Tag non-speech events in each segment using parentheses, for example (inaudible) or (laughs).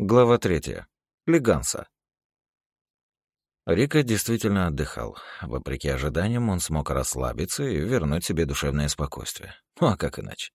Глава третья. Леганса. Рика действительно отдыхал. Вопреки ожиданиям, он смог расслабиться и вернуть себе душевное спокойствие. Ну а как иначе?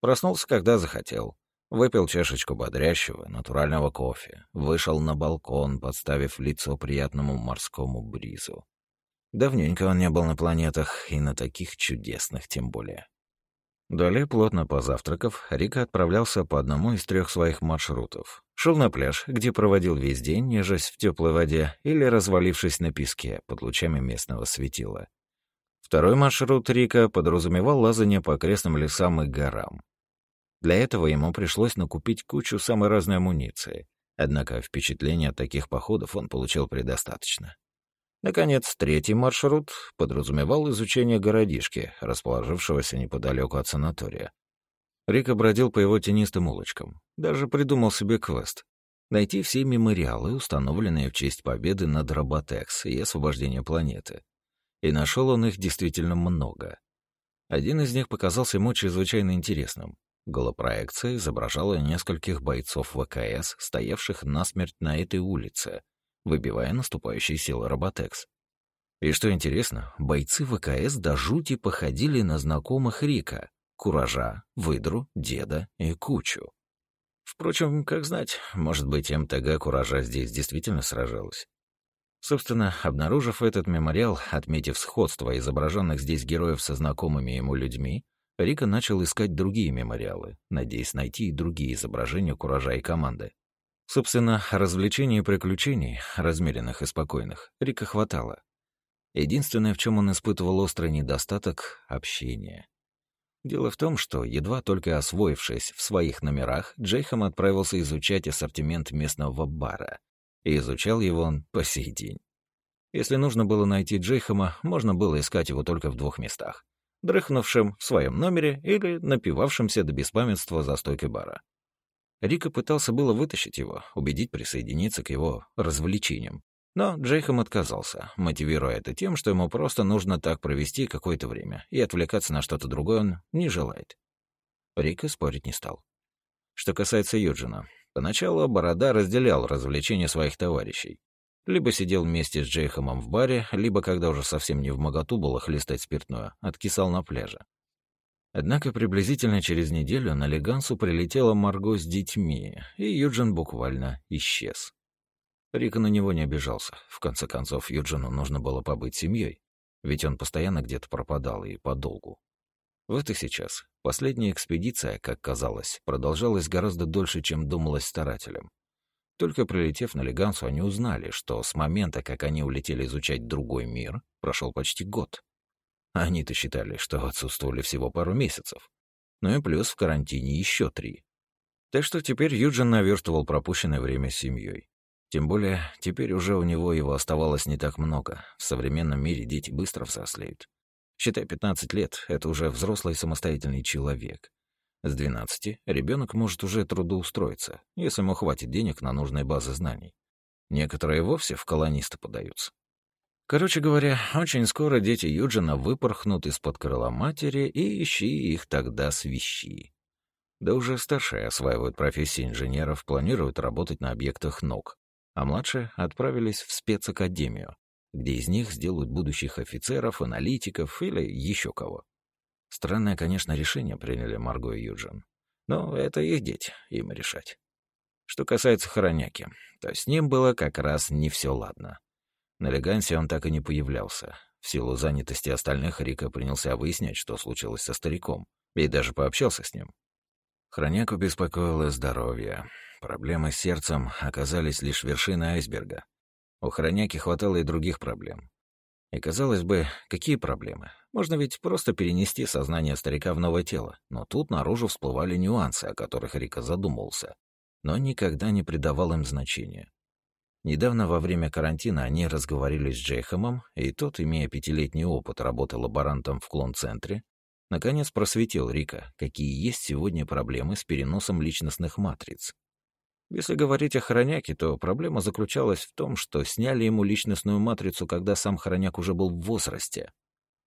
Проснулся, когда захотел. Выпил чашечку бодрящего, натурального кофе. Вышел на балкон, подставив лицо приятному морскому бризу. Давненько он не был на планетах, и на таких чудесных тем более. Далее, плотно позавтракав, Рика отправлялся по одному из трех своих маршрутов. Шел на пляж, где проводил весь день, нежась в теплой воде или развалившись на песке под лучами местного светила. Второй маршрут Рика подразумевал лазание по окрестным лесам и горам. Для этого ему пришлось накупить кучу самой разной амуниции, однако впечатления от таких походов он получил предостаточно. Наконец, третий маршрут подразумевал изучение городишки, расположившегося неподалеку от санатория. Рика бродил по его тенистым улочкам. Даже придумал себе квест. Найти все мемориалы, установленные в честь победы над Роботекс и освобождения планеты. И нашел он их действительно много. Один из них показался ему чрезвычайно интересным. Голопроекция изображала нескольких бойцов ВКС, стоявших насмерть на этой улице, выбивая наступающие силы Роботекс. И что интересно, бойцы ВКС до жути походили на знакомых Рика — Куража, Выдру, Деда и Кучу. Впрочем, как знать, может быть, МТГ Куража здесь действительно сражалась. Собственно, обнаружив этот мемориал, отметив сходство изображенных здесь героев со знакомыми ему людьми, Рика начал искать другие мемориалы, надеясь найти и другие изображения Куража и команды. Собственно, развлечений и приключений, размеренных и спокойных, Рика хватало. Единственное, в чем он испытывал острый недостаток — общение. Дело в том, что, едва только освоившись в своих номерах, Джейхам отправился изучать ассортимент местного бара. И изучал его он по сей день. Если нужно было найти Джейхама, можно было искать его только в двух местах. Дрыхнувшим в своем номере или напивавшимся до беспамятства за стойкой бара. Рика пытался было вытащить его, убедить присоединиться к его развлечениям. Но Джейхам отказался, мотивируя это тем, что ему просто нужно так провести какое-то время, и отвлекаться на что-то другое он не желает. Рика спорить не стал. Что касается Юджина, поначалу Борода разделял развлечения своих товарищей. Либо сидел вместе с Джейхамом в баре, либо, когда уже совсем не в моготу было хлестать спиртное, откисал на пляже. Однако приблизительно через неделю на Легансу прилетела Марго с детьми, и Юджин буквально исчез. Рика на него не обижался. В конце концов, Юджину нужно было побыть семьей, ведь он постоянно где-то пропадал и подолгу. Вот и сейчас. Последняя экспедиция, как казалось, продолжалась гораздо дольше, чем думалось старателям. Только прилетев на Легансу, они узнали, что с момента, как они улетели изучать другой мир, прошел почти год. Они-то считали, что отсутствовали всего пару месяцев. Ну и плюс в карантине еще три. Так что теперь Юджин наверстывал пропущенное время с семьей. Тем более, теперь уже у него его оставалось не так много. В современном мире дети быстро взрослеют. Считай, 15 лет — это уже взрослый самостоятельный человек. С 12 ребенок может уже трудоустроиться, если ему хватит денег на нужные базы знаний. Некоторые вовсе в колонисты подаются. Короче говоря, очень скоро дети Юджина выпорхнут из-под крыла матери, и ищи их тогда свищи. Да уже старшие осваивают профессии инженеров, планируют работать на объектах ног, а младшие отправились в спецакадемию, где из них сделают будущих офицеров, аналитиков или еще кого. Странное, конечно, решение приняли Марго и Юджин. Но это их дети, им решать. Что касается Хороняки, то с ним было как раз не все ладно. На Легансе он так и не появлялся. В силу занятости остальных Рика принялся выяснять, что случилось со стариком, и даже пообщался с ним. Хроняку беспокоило здоровье. Проблемы с сердцем оказались лишь вершиной айсберга. У Хроняки хватало и других проблем. И, казалось бы, какие проблемы? Можно ведь просто перенести сознание старика в новое тело, но тут наружу всплывали нюансы, о которых Рика задумывался, но никогда не придавал им значения. Недавно во время карантина они разговорили с Джейхэмом, и тот, имея пятилетний опыт работы лаборантом в клон-центре, наконец просветил Рика, какие есть сегодня проблемы с переносом личностных матриц. Если говорить о Хороняке, то проблема заключалась в том, что сняли ему личностную матрицу, когда сам Хороняк уже был в возрасте.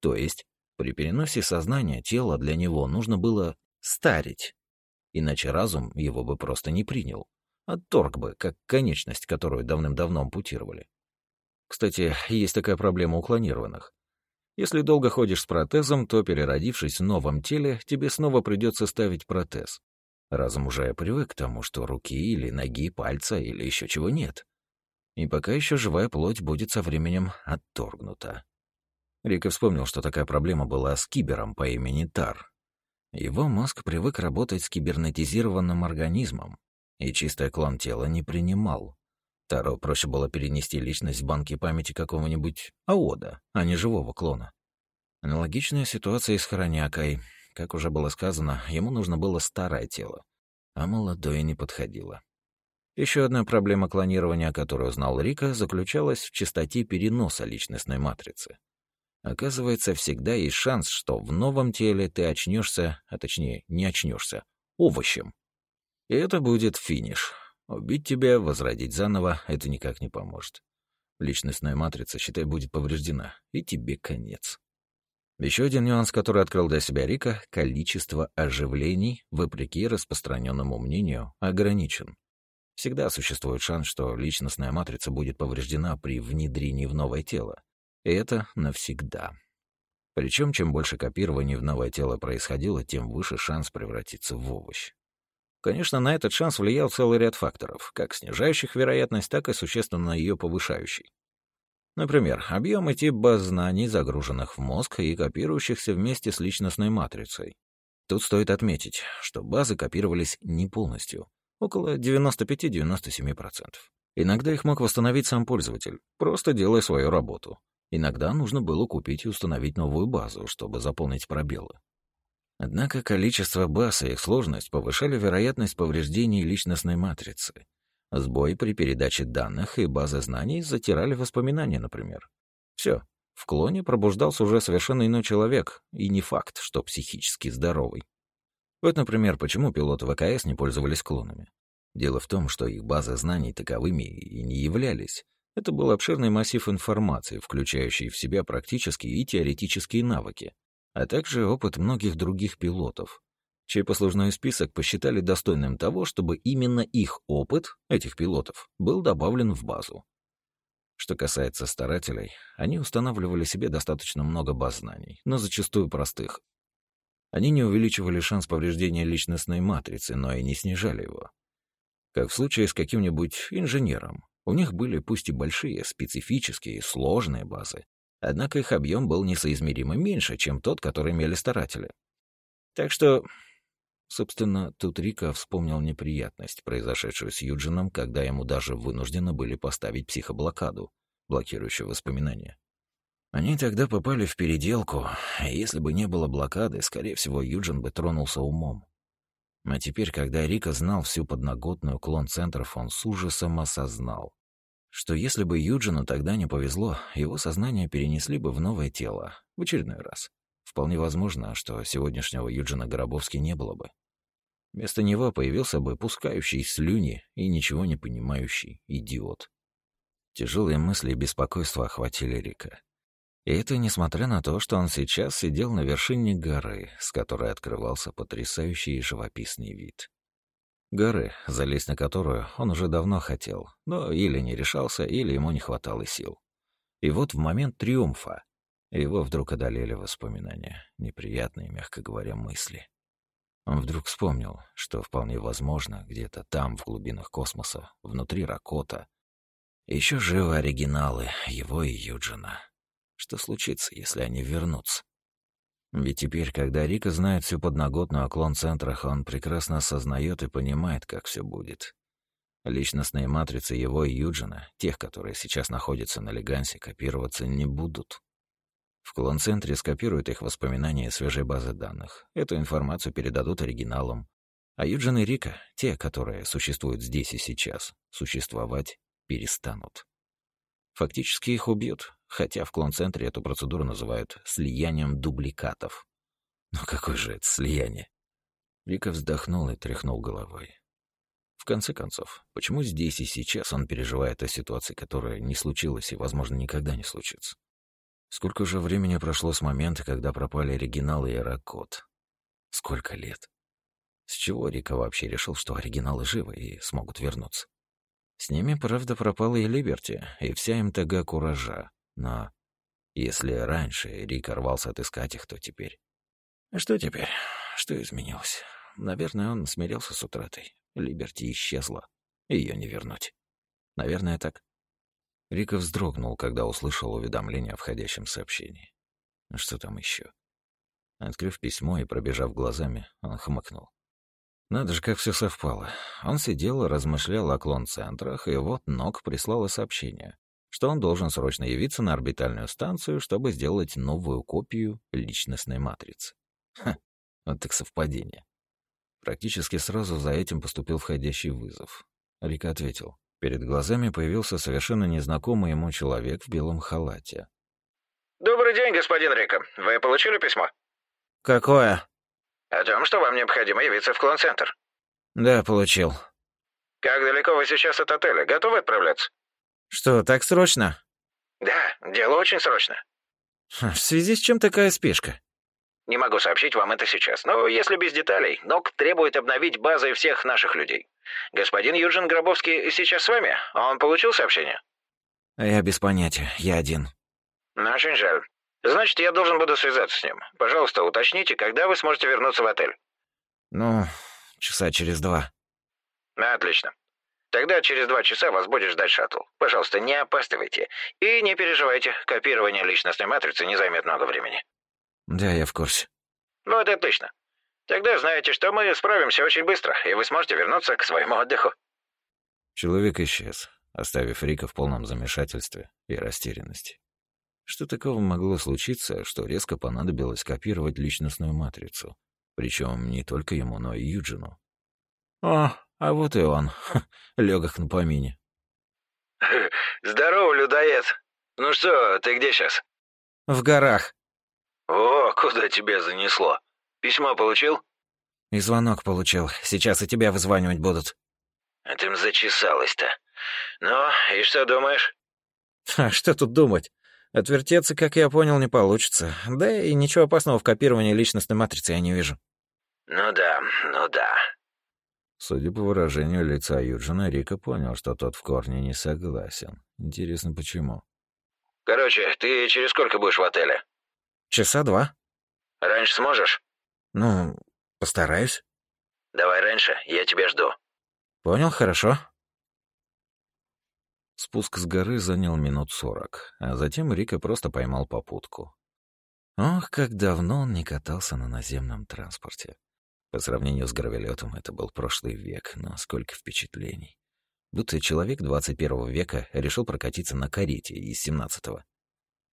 То есть при переносе сознания тело для него нужно было старить, иначе разум его бы просто не принял Отторг бы, как конечность, которую давным-давно ампутировали. Кстати, есть такая проблема у клонированных. Если долго ходишь с протезом, то, переродившись в новом теле, тебе снова придется ставить протез. Разум уже привык к тому, что руки или ноги, пальца или еще чего нет. И пока еще живая плоть будет со временем отторгнута. Рика вспомнил, что такая проблема была с кибером по имени Тар. Его мозг привык работать с кибернетизированным организмом, и чистый клон тела не принимал. Таро проще было перенести личность в банки памяти какого-нибудь аода, а не живого клона. Аналогичная ситуация и с Хоронякой. Как уже было сказано, ему нужно было старое тело, а молодое не подходило. Еще одна проблема клонирования, которую узнал Рика, заключалась в частоте переноса личностной матрицы. Оказывается, всегда есть шанс, что в новом теле ты очнешься, а точнее, не очнешься, овощем. И это будет финиш. Убить тебя, возродить заново — это никак не поможет. Личностная матрица, считай, будет повреждена, и тебе конец. Еще один нюанс, который открыл для себя Рика — количество оживлений, вопреки распространенному мнению, ограничен. Всегда существует шанс, что личностная матрица будет повреждена при внедрении в новое тело. И это навсегда. Причем, чем больше копирований в новое тело происходило, тем выше шанс превратиться в овощ. Конечно, на этот шанс влиял целый ряд факторов, как снижающих вероятность, так и существенно ее повышающий. Например, объем и тип баз знаний, загруженных в мозг и копирующихся вместе с личностной матрицей. Тут стоит отметить, что базы копировались не полностью, около 95-97%. Иногда их мог восстановить сам пользователь, просто делая свою работу. Иногда нужно было купить и установить новую базу, чтобы заполнить пробелы. Однако количество баз и их сложность повышали вероятность повреждений личностной матрицы. Сбой при передаче данных и базы знаний затирали воспоминания, например. Все, в клоне пробуждался уже совершенно иной человек, и не факт, что психически здоровый. Вот, например, почему пилоты ВКС не пользовались клонами. Дело в том, что их базы знаний таковыми и не являлись. Это был обширный массив информации, включающий в себя практические и теоретические навыки, а также опыт многих других пилотов, чей послужной список посчитали достойным того, чтобы именно их опыт, этих пилотов, был добавлен в базу. Что касается старателей, они устанавливали себе достаточно много баз знаний, но зачастую простых. Они не увеличивали шанс повреждения личностной матрицы, но и не снижали его. Как в случае с каким-нибудь инженером. У них были пусть и большие, специфические, сложные базы, Однако их объем был несоизмеримо меньше, чем тот, который имели старатели. Так что, собственно, тут Рика вспомнил неприятность, произошедшую с Юджином, когда ему даже вынуждены были поставить психоблокаду, блокирующую воспоминания. Они тогда попали в переделку, и если бы не было блокады, скорее всего, Юджин бы тронулся умом. А теперь, когда Рика знал всю подноготную клон центров, он с ужасом осознал, что если бы Юджину тогда не повезло, его сознание перенесли бы в новое тело, в очередной раз. Вполне возможно, что сегодняшнего Юджина Горобовски не было бы. Вместо него появился бы пускающий слюни и ничего не понимающий идиот. Тяжелые мысли и беспокойство охватили Рика. И это несмотря на то, что он сейчас сидел на вершине горы, с которой открывался потрясающий живописный вид. Горы, залезть на которую он уже давно хотел, но или не решался, или ему не хватало сил. И вот в момент триумфа его вдруг одолели воспоминания, неприятные, мягко говоря, мысли. Он вдруг вспомнил, что вполне возможно, где-то там, в глубинах космоса, внутри Ракота, еще живы оригиналы его и Юджина. Что случится, если они вернутся? Ведь теперь, когда Рика знает всю подноготную о клон-центрах, он прекрасно осознает и понимает, как все будет. Личностные матрицы его и Юджина, тех, которые сейчас находятся на Легансе, копироваться не будут. В клон-центре скопируют их воспоминания свежей базы данных. Эту информацию передадут оригиналам. А Юджин и Рика, те, которые существуют здесь и сейчас, существовать перестанут. Фактически их убьют, хотя в клон-центре эту процедуру называют слиянием дубликатов. Но какое же это слияние? Вика вздохнул и тряхнул головой. В конце концов, почему здесь и сейчас он переживает о ситуации, которая не случилась и, возможно, никогда не случится? Сколько же времени прошло с момента, когда пропали оригиналы и Ракот? Сколько лет? С чего Рика вообще решил, что оригиналы живы и смогут вернуться? С ними, правда, пропала и Либерти, и вся МТГ Куража. Но если раньше Рика рвался отыскать их, то теперь... Что теперь? Что изменилось? Наверное, он смирился с утратой. Либерти исчезла. Ее не вернуть. Наверное, так. Рика вздрогнул, когда услышал уведомление о входящем сообщении. Что там еще? Открыв письмо и пробежав глазами, он хмыкнул. Надо же, как все совпало. Он сидел и размышлял о клон-центрах, и вот Нок прислала сообщение, что он должен срочно явиться на орбитальную станцию, чтобы сделать новую копию личностной матрицы. Ха, вот так совпадение. Практически сразу за этим поступил входящий вызов. Рика ответил. Перед глазами появился совершенно незнакомый ему человек в белом халате. «Добрый день, господин Рика. Вы получили письмо?» «Какое?» «О том, что вам необходимо явиться в клон-центр». «Да, получил». «Как далеко вы сейчас от отеля? Готовы отправляться?» «Что, так срочно?» «Да, дело очень срочно». «В связи с чем такая спешка?» Не могу сообщить вам это сейчас, но если без деталей, НОК требует обновить базы всех наших людей. Господин Юджин Гробовский сейчас с вами? Он получил сообщение? Я без понятия, я один. Ну, очень жаль. Значит, я должен буду связаться с ним. Пожалуйста, уточните, когда вы сможете вернуться в отель. Ну, часа через два. Отлично. Тогда через два часа вас будет ждать шаттл. Пожалуйста, не опаздывайте. И не переживайте, копирование личностной матрицы не займет много времени. Да, я в курсе. Вот и отлично. Тогда знаете, что мы справимся очень быстро, и вы сможете вернуться к своему отдыху. Человек исчез, оставив Рика в полном замешательстве и растерянности. Что такого могло случиться, что резко понадобилось копировать личностную матрицу? Причем не только ему, но и Юджину. О, а вот и он, (laughs) легок на помине. (laughs) Здорово, людоед. Ну что, ты где сейчас? В горах. «О, куда тебя занесло? Письмо получил?» «И звонок получил. Сейчас и тебя вызванивать будут». «А ты зачесалась-то. Ну, и что думаешь?» «А что тут думать? Отвертеться, как я понял, не получится. Да и ничего опасного в копировании личностной матрицы я не вижу». «Ну да, ну да». Судя по выражению лица Юджина, Рика понял, что тот в корне не согласен. Интересно, почему? «Короче, ты через сколько будешь в отеле?» Часа два. Раньше сможешь? Ну, постараюсь. Давай раньше, я тебя жду. Понял, хорошо. Спуск с горы занял минут сорок, а затем Рика просто поймал попутку. Ох, как давно он не катался на наземном транспорте. По сравнению с гравелетом это был прошлый век, но сколько впечатлений. Будто человек 21 века решил прокатиться на карете из 17-го.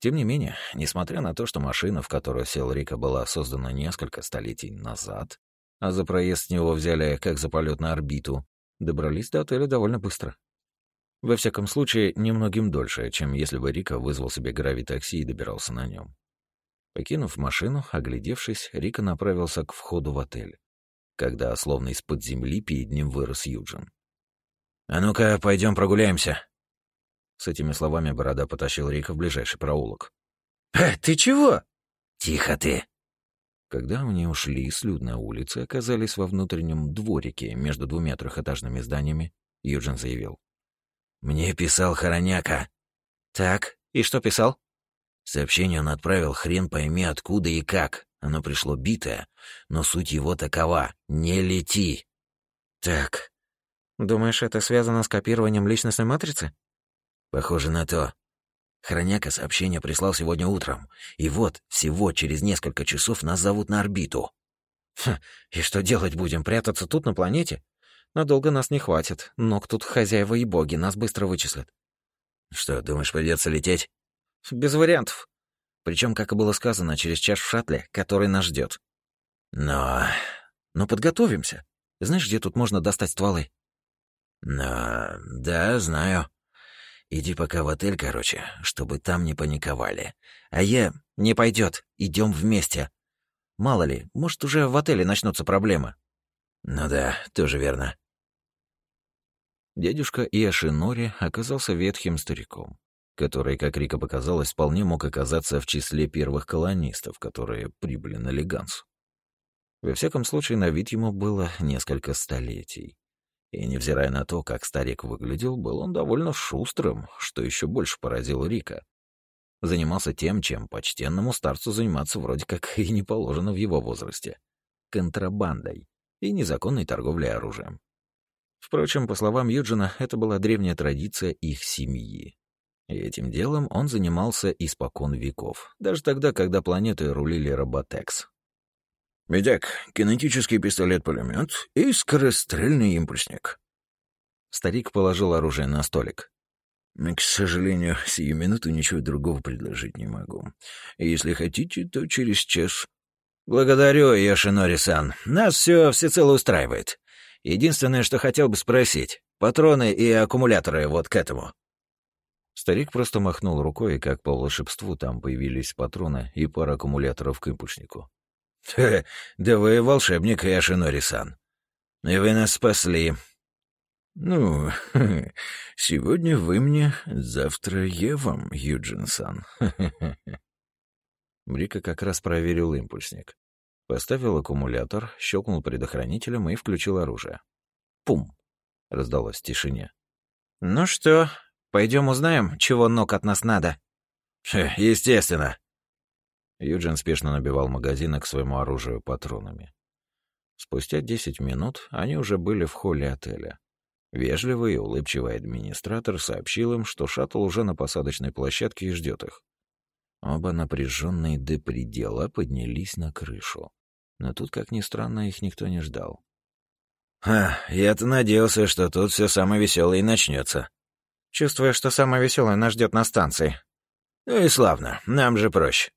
Тем не менее, несмотря на то, что машина, в которую сел Рика, была создана несколько столетий назад, а за проезд с него взяли как за полет на орбиту, добрались до отеля довольно быстро. Во всяком случае, немногим дольше, чем если бы Рика вызвал себе гравитакси и добирался на нем. Покинув машину, оглядевшись, Рика направился к входу в отель, когда, словно из-под земли, перед ним вырос Юджин. «А ну-ка, пойдем прогуляемся», с этими словами Борода потащил Рика в ближайший проулок. «Э, ты чего?» «Тихо ты!» Когда они ушли с людной улицы, оказались во внутреннем дворике между двумя трехэтажными зданиями, Юджин заявил. «Мне писал Хороняка». «Так, и что писал?» Сообщение он отправил хрен пойми откуда и как. Оно пришло битое, но суть его такова — не лети. «Так, думаешь, это связано с копированием личностной матрицы?» Похоже на то. Хроняка сообщение прислал сегодня утром. И вот, всего через несколько часов нас зовут на орбиту. Хм, и что делать будем? Прятаться тут, на планете? Надолго нас не хватит. Но тут хозяева и боги нас быстро вычислят. Что, думаешь, придется лететь? Без вариантов. Причем, как и было сказано, через час в шаттле, который нас ждет. Но... Но подготовимся. Знаешь, где тут можно достать стволы? Но... Да, знаю. Иди пока в отель, короче, чтобы там не паниковали. А я... Не пойдет. Идем вместе. Мало ли, может, уже в отеле начнутся проблемы. Ну да, тоже верно. Дядюшка Иошинори оказался ветхим стариком, который, как Рика показалось, вполне мог оказаться в числе первых колонистов, которые прибыли на Легансу. Во всяком случае, на вид ему было несколько столетий. И, невзирая на то, как старик выглядел, был он довольно шустрым, что еще больше поразило Рика. Занимался тем, чем почтенному старцу заниматься вроде как (laughs) и не положено в его возрасте — контрабандой и незаконной торговлей оружием. Впрочем, по словам Юджина, это была древняя традиция их семьи. И этим делом он занимался испокон веков, даже тогда, когда планетой рулили роботекс. «Медяк, кинетический пистолет-пулемет и скорострельный импульсник». Старик положил оружие на столик. «К сожалению, сию минуту ничего другого предложить не могу. Если хотите, то через час...» «Благодарю, Йошинори-сан. Нас все всецело устраивает. Единственное, что хотел бы спросить, патроны и аккумуляторы вот к этому». Старик просто махнул рукой, и как по волшебству там появились патроны и пара аккумуляторов к импульснику. «Хе, да вы волшебник, Яшинори-сан. И вы нас спасли». «Ну, (laughs) сегодня вы мне, завтра я вам, Юджин-сан». (laughs) Брика как раз проверил импульсник. Поставил аккумулятор, щелкнул предохранителем и включил оружие. «Пум!» — раздалось в тишине. «Ну что, пойдем узнаем, чего ног от нас надо?» «Естественно!» Юджин спешно набивал магазины к своему оружию патронами. Спустя десять минут они уже были в холле отеля. Вежливый и улыбчивый администратор сообщил им, что шаттл уже на посадочной площадке и ждет их. Оба напряженные до предела поднялись на крышу. Но тут, как ни странно, их никто не ждал. «Ха, я-то надеялся, что тут все самое веселое и начнется. Чувствую, что самое веселое нас ждет на станции. Ну и славно, нам же проще.